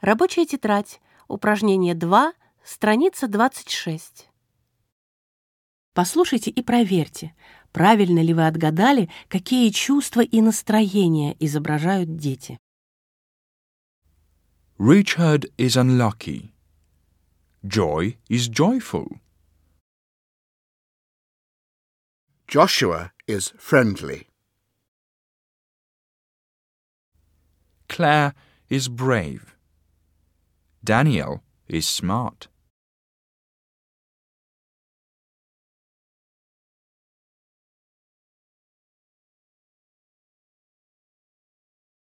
Рабочая тетрадь. Упражнение 2, страница 26. Послушайте и проверьте, правильно ли вы отгадали, какие чувства и настроения изображают дети. Richard is unlucky. Joy is joyful. Joshua is friendly. Claire is brave. Daniel is smart.